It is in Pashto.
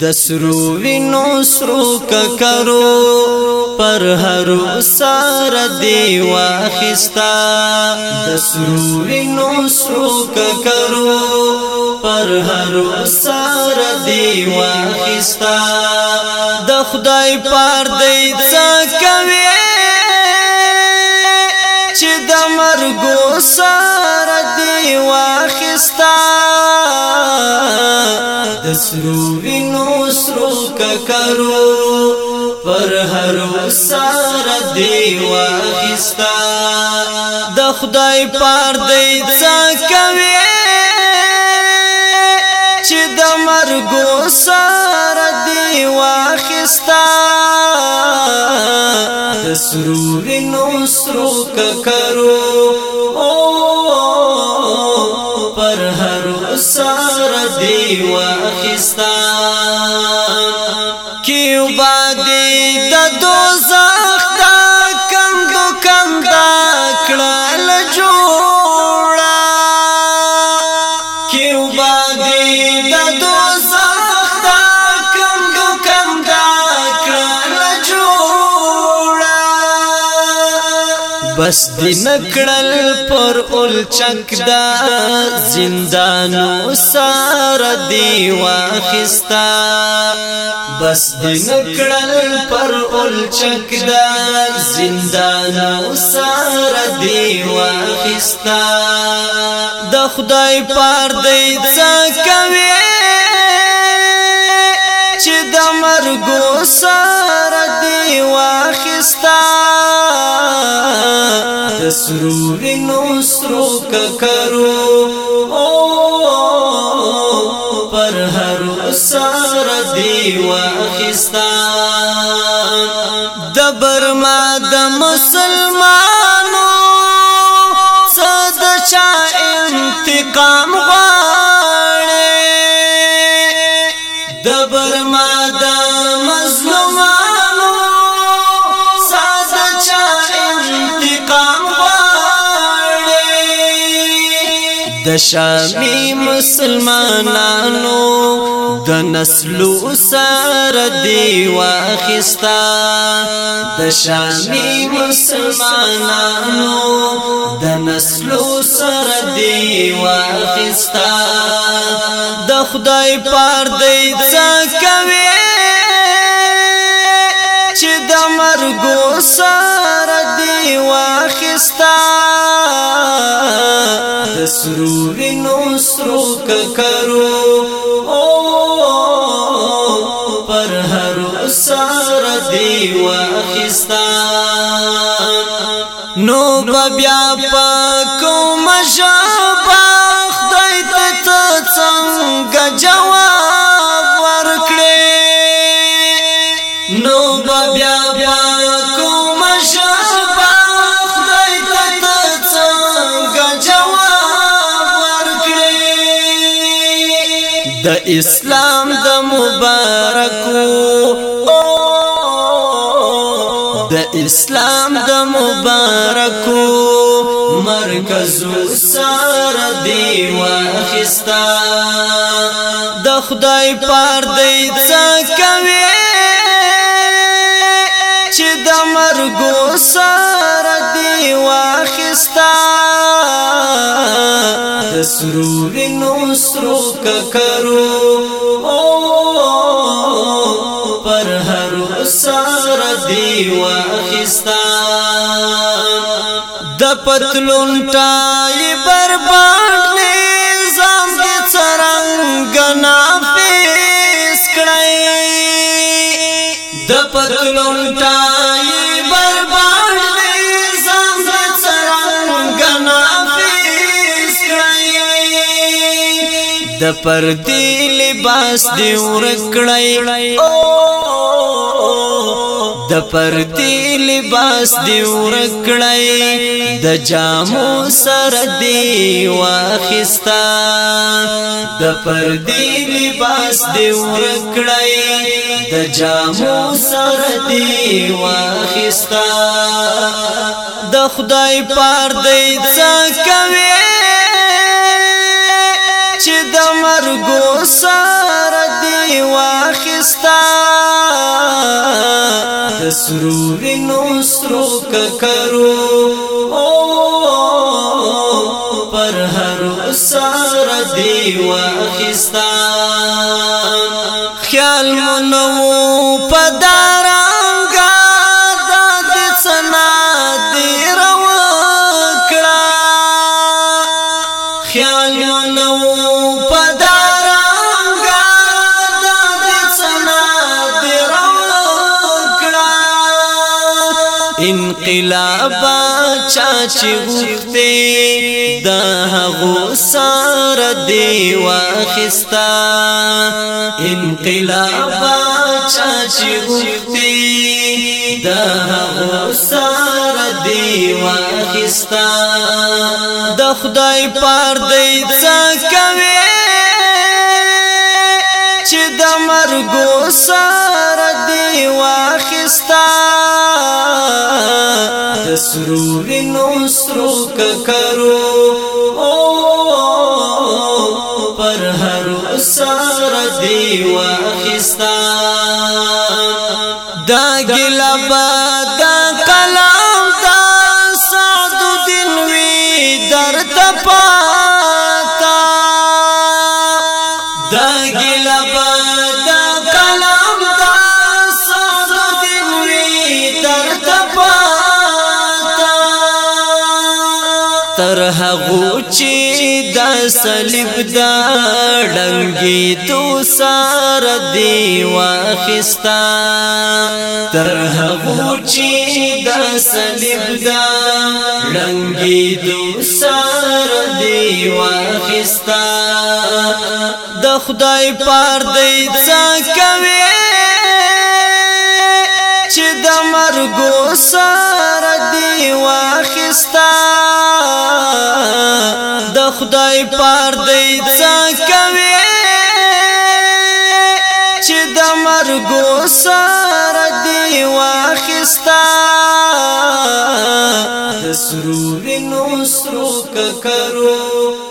د سرو وینو سرو ککرو پر هر سار دی واخستا د سرو وینو سرو ککرو پر هر سار دی واخستا د خدای پر دی څه کوي چې د مرګ سار دی واخستا دسرو وینو سرو ککرو پر هر سار دی واخستا د خدای پر دی څا کوي چې د مرګ سار دی واخستا د سرور نو سرو ککرو هر سر دی واخستا کیو باندې بس دی نکړل پر اول چک دا زندانو سار دی واخستا بس دی نکړل پر اول چک دا زندانو سار دی واخستا د خدای پار دی څه کوي مرګو سره دی واخستا د سرور نو سرو ککرو او پر هر سره دی واخستا د برما د مسلمانو صد چا انتقام د شامی مسلمانانو د نسلو سره دی واخستا د شامی مسلمانانو د نسلو سره دی واخستا د خدای پر دی څه کوي مرګو سر دی واخستا دسرو وینم سرو کرو او پر هر سر دی واخستا نو بیا پاکو مجاب خدای ته څنګه جو اسلام د مبارکو د اسلام د مبارکو مرکز سر دی واخستا د خدای پر دی ځکوي چې د مرګ سر دی واخستا سروری نو سرو ککرو او پر هر سار دی واخستا د پتلون ټای برباد نه زام دې څنګه نافیس کړای د پتلون ټای د پردی لباس دی ورکړی او د پردی لباس دی ورکړی د جامو سر دی واخستا د پردی لباس دی ورکړی د جامو سر دی واخستا د خدای پار دی څه کوي سترګو سره دی واخستا د سرور نو سترو ککرو او پر هر سره دی واخستا خیال مو نو پدا الابا چاچ غفته د هغه سر دی واخستا انقلاب چاچ غفته د هغه سر دی واخستا د خدای پر دی څکوي چې د مرګ سر دی واخستا سرو وینو سرو ککرو او پر هر سار دی واخستا دا ګلبا تر هغه چې د صلیب دا ډنګي تو سار دی واخستا تر هغه چې د صلیب دا ډنګي تو سار دی واخستا د خدای پر دی ځکوي چې د مرګ سره دی واخستا خدای پر دی ځکوي چې د مرګ سره دی واخستا د سرور نو سرو ککرو